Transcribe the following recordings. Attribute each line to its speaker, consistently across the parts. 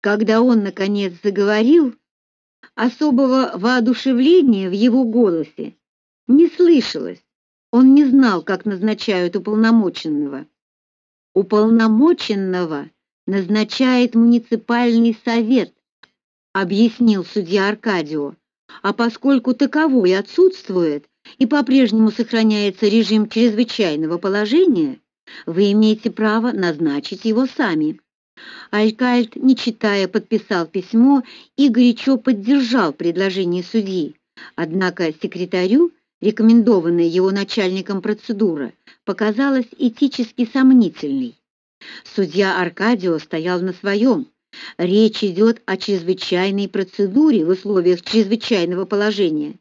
Speaker 1: Когда он, наконец, заговорил, особого воодушевления в его голосе не слышалось. Он не знал, как назначают уполномоченного. Уполномоченного назначает муниципальный совет, объяснил судья Аркадио. А поскольку таковой отсутствует и по-прежнему сохраняется режим чрезвычайного положения, вы имеете право назначить его сами. Алькальд, не читая, подписал письмо и горячо поддержал предложение судьи. Однако секретарю, рекомендованная его начальником процедура, показалась этически сомнительной. Судья Аркадио стоял на своем. Речь идет о чрезвычайной процедуре в условиях чрезвычайного положения.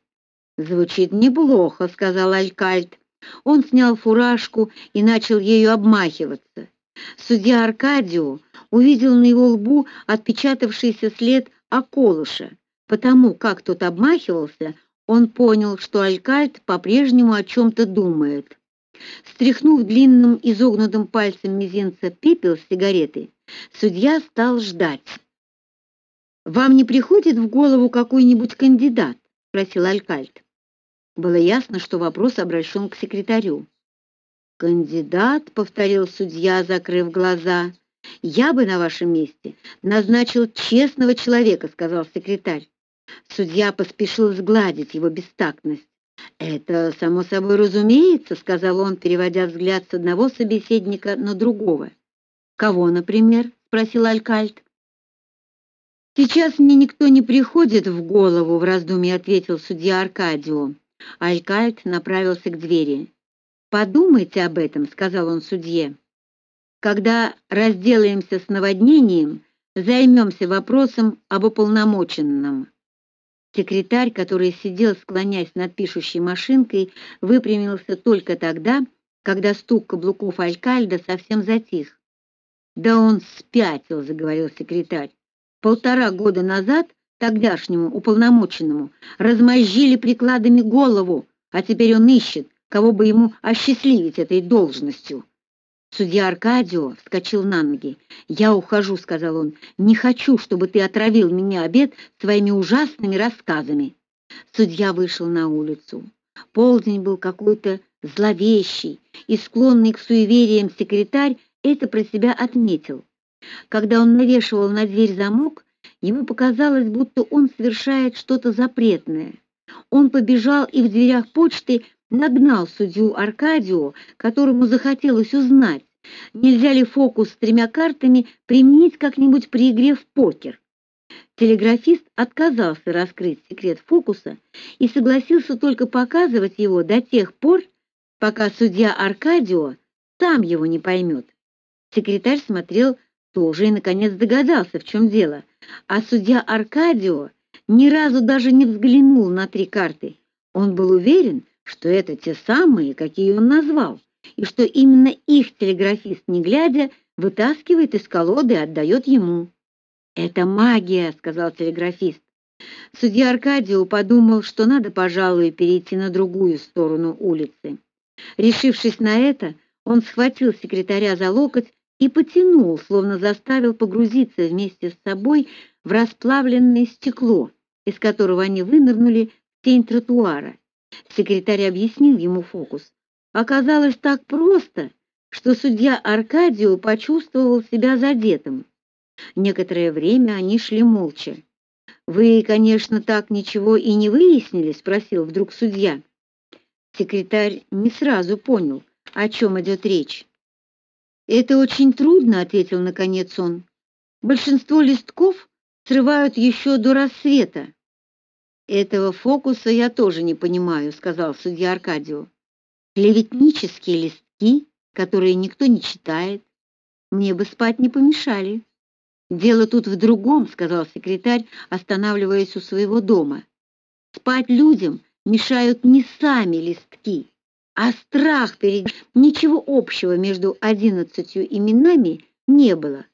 Speaker 1: Звучит неплохо, сказал Алькальд. Он снял фуражку и начал ею обмахиваться. Судья Аркадио увидел на его лбу отпечатавшийся след околыша. Потому как тот обмахивался, он понял, что Алькальд по-прежнему о чем то думает. Стряхнув длинным изогнутым пальцем мизинца пепел с сигареты, судья стал ждать. Вам не приходит в голову какой-нибудь кандидат, спросил Алькальд. Было ясно, что вопрос обращен к секретарю. Кандидат, повторил судья, закрыв глаза. Я бы на вашем месте назначил честного человека, сказал секретарь. Судья поспешил сгладить его бестактность. Это само собой разумеется, сказал он, переводя взгляд с одного собеседника на другого. Кого, например? спросил Алькальд. Сейчас мне никто не приходит в голову, в раздумье ответил судья Аркадио. Алькальд направился к двери. Подумайте об этом, сказал он судье. Когда разделаемся с наводнением, займемся вопросом об уполномоченном. Секретарь, который сидел, склонясь над пишущей машинкой, выпрямился только тогда, когда стук каблуков Алькальда совсем затих. "Да он спятил", заговорил секретарь. "Полтора года назад тогдашнему уполномоченному размозжили прикладами голову, а теперь он ищет, кого бы ему осчастливить этой должностью". Судья Аркадио вскочил на ноги. "Я ухожу", сказал он. "Не хочу, чтобы ты отравил меня обед своими ужасными рассказами". Судья вышел на улицу. Полдень был какой-то зловещий, и склонный к суевериям секретарь это про себя отметил. Когда он навешивал на дверь замок, ему показалось, будто он совершает что-то запретное. Он побежал и в дверях почты нагнал судью Аркадио, которому захотелось узнать, нельзя ли фокус с тремя картами применить как-нибудь при игре в покер. Телеграфист отказался раскрыть секрет фокуса и согласился только показывать его до тех пор, пока судья Аркадио сам его не поймет. Секретарь смотрел тоже и наконец догадался, в чем дело, а судья Аркадио ни разу даже не взглянул на три карты. Он был уверен, что это те самые, какие он назвал, и что именно их телеграфист, не глядя, вытаскивает из колоды и отдает ему. «Это магия», — сказал телеграфист. Судья Аркадио подумал, что надо, пожалуй, перейти на другую сторону улицы. Решившись на это, он схватил секретаря за локоть и потянул, словно заставил погрузиться вместе с собой в расплавленное стекло, из которого они вынырнули в тень тротуара. Секретарь объяснил ему фокус. Оказалось так просто, что судья Аркадио почувствовал себя задетым. Некоторое время они шли молча. Вы, конечно, так ничего и не выяснили, спросил вдруг судья. Секретарь не сразу понял, о чем идет речь. Это очень трудно, ответил наконец он. Большинство листков срывают еще до рассвета. Этого фокуса я тоже не понимаю, сказал судья Аркадио. Клеветнические листки, которые никто не читает, мне бы спать не помешали. Дело тут в другом, сказал секретарь, останавливаясь у своего дома. Спать людям мешают не сами листки, а страх перед ничего общего между одиннадцатью именами не было.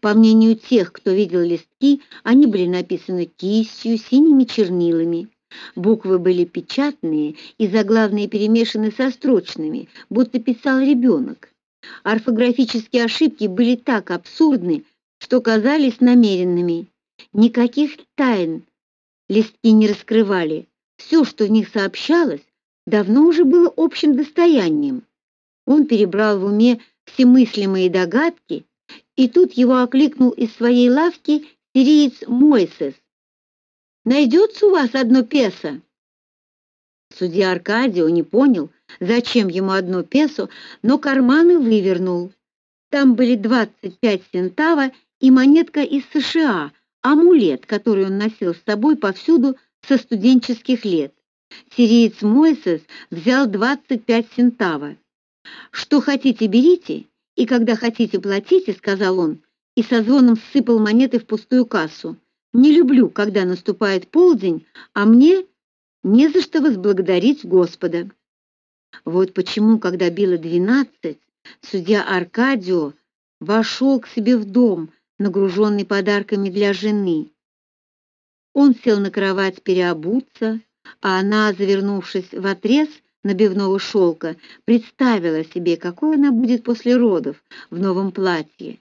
Speaker 1: По мнению тех, кто видел листки, они были написаны кистью, синими чернилами. Буквы были печатные и заглавные перемешаны со строчными, будто писал ребенок. Орфографические ошибки были так абсурдны, что казались намеренными. Никаких тайн листки не раскрывали. Все, что в них сообщалось, давно уже было общим достоянием. Он перебрал в уме все мыслимые догадки, и тут его окликнул из своей лавки сириец Мойсес. «Найдется у вас одно песо?» Судья Аркадио не понял, зачем ему одно песо, но карманы вывернул. Там были 25 центава и монетка из США, амулет, который он носил с собой повсюду со студенческих лет. Сириец Мойсес взял 25 центава. «Что хотите, берите, и когда хотите, платите», — сказал он, и со звоном сыпал монеты в пустую кассу. «Не люблю, когда наступает полдень, а мне не за что возблагодарить Господа». Вот почему, когда било двенадцать, судья Аркадио вошел к себе в дом, нагруженный подарками для жены. Он сел на кровать переобуться, а она, завернувшись в отрез набивного шелка, представила себе, какой она будет после родов в новом платье.